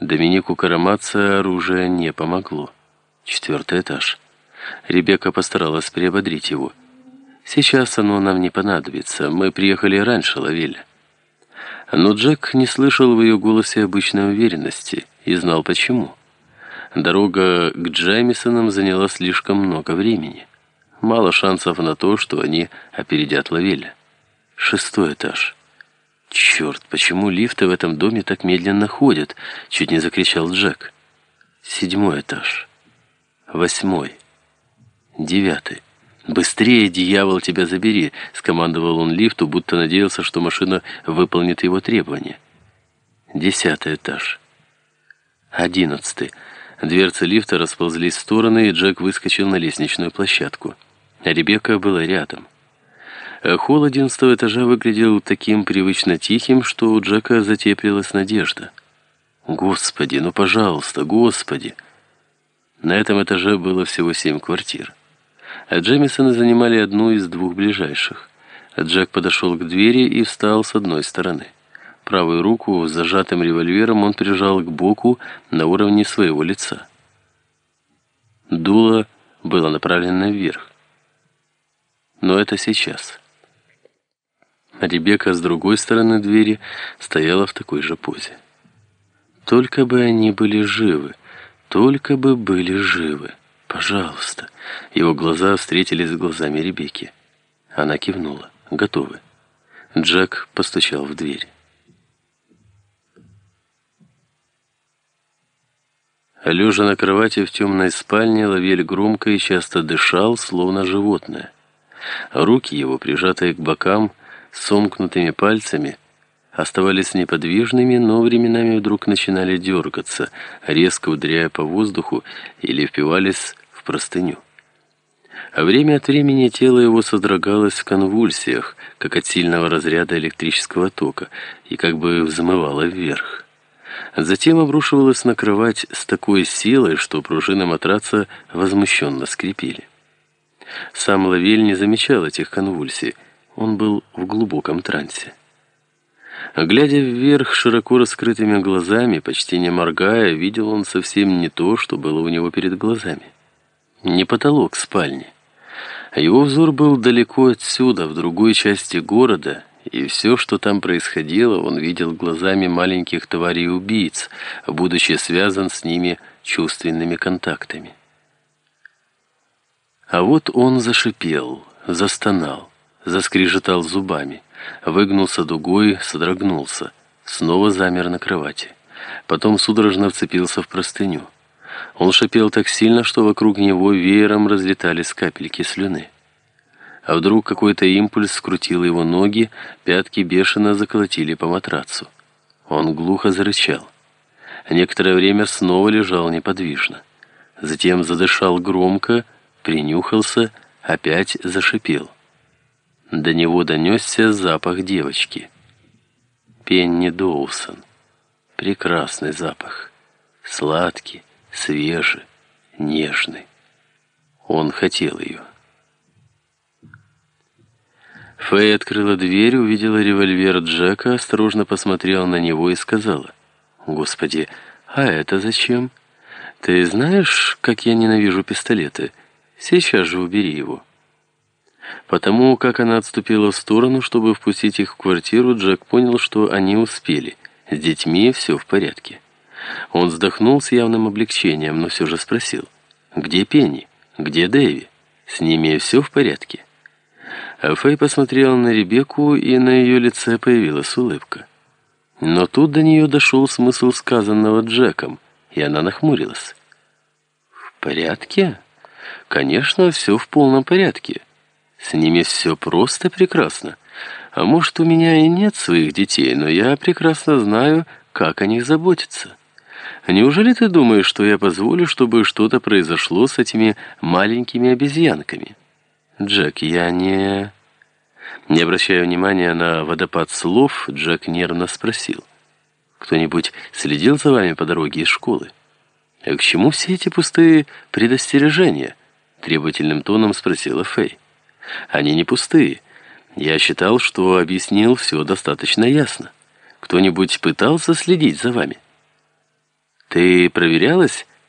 Доминику Карамаца оружие не помогло. Четвертый этаж. Ребекка постаралась приободрить его. «Сейчас оно нам не понадобится. Мы приехали раньше, Лавель». Но Джек не слышал в ее голосе обычной уверенности и знал почему. Дорога к Джаймисонам заняла слишком много времени. Мало шансов на то, что они опередят Лавеля. Шестой этаж. «Черт, почему лифты в этом доме так медленно ходят?» — чуть не закричал Джек. Седьмой этаж. Восьмой. Девятый. «Быстрее, дьявол, тебя забери!» — скомандовал он лифту, будто надеялся, что машина выполнит его требования. Десятый этаж. Одиннадцатый. Дверцы лифта расползлись в стороны, и Джек выскочил на лестничную площадку. Ребекка была рядом. Холл одиннадцатого этажа выглядел таким привычно тихим, что у Джека затеплилась надежда. «Господи, ну пожалуйста, Господи!» На этом этаже было всего семь квартир а Джемисоны занимали одну из двух ближайших. Джек подошел к двери и встал с одной стороны. Правую руку с зажатым револьвером он прижал к боку на уровне своего лица. Дуло было направлено вверх. Но это сейчас. Ребекка с другой стороны двери стояла в такой же позе. Только бы они были живы, только бы были живы. «Пожалуйста». Его глаза встретились с глазами Ребекки. Она кивнула. «Готовы». Джек постучал в дверь. Лежа на кровати в темной спальне, Лавель громко и часто дышал, словно животное. Руки его, прижатые к бокам, сомкнутыми пальцами, оставались неподвижными, но временами вдруг начинали дергаться, резко ударяя по воздуху или впивались в простыню. А время от времени тело его содрогалось в конвульсиях, как от сильного разряда электрического тока, и как бы взмывало вверх. Затем обрушивалось на кровать с такой силой, что пружины матраца возмущенно скрипели. Сам Лавель не замечал этих конвульсий, он был в глубоком трансе. Глядя вверх широко раскрытыми глазами, почти не моргая, видел он совсем не то, что было у него перед глазами не потолок спальни. Его взор был далеко отсюда, в другой части города, и все, что там происходило, он видел глазами маленьких тварей-убийц, будучи связан с ними чувственными контактами. А вот он зашипел, застонал, заскрежетал зубами, выгнулся дугой, содрогнулся, снова замер на кровати. Потом судорожно вцепился в простыню. Он шипел так сильно, что вокруг него веером разлетались капельки слюны. А вдруг какой-то импульс скрутил его ноги, пятки бешено заколотили по матрацу. Он глухо зарычал. Некоторое время снова лежал неподвижно. Затем задышал громко, принюхался, опять зашипел. До него донесся запах девочки. Пенни Доусон. Прекрасный запах. Сладкий, свежий, нежный. Он хотел ее. Фэй открыла дверь, увидела револьвер Джека, осторожно посмотрела на него и сказала, «Господи, а это зачем? Ты знаешь, как я ненавижу пистолеты? Сейчас же убери его». Потому как она отступила в сторону, чтобы впустить их в квартиру, Джек понял, что они успели. С детьми все в порядке. Он вздохнул с явным облегчением, но все же спросил. «Где Пенни? Где Дэви? С ними все в порядке?» а Фэй посмотрела на Ребекку, и на ее лице появилась улыбка. Но тут до нее дошел смысл сказанного Джеком, и она нахмурилась. «В порядке? Конечно, все в полном порядке. С ними все просто прекрасно. А может, у меня и нет своих детей, но я прекрасно знаю, как о них заботиться». Неужели ты думаешь, что я позволю, чтобы что-то произошло с этими маленькими обезьянками? Джек, я не... Не обращая внимания на водопад слов, Джек нервно спросил. Кто-нибудь следил за вами по дороге из школы? А к чему все эти пустые предостережения? Требовательным тоном спросила Фэй. Они не пустые. Я считал, что объяснил все достаточно ясно. Кто-нибудь пытался следить за вами? Ты проверялась?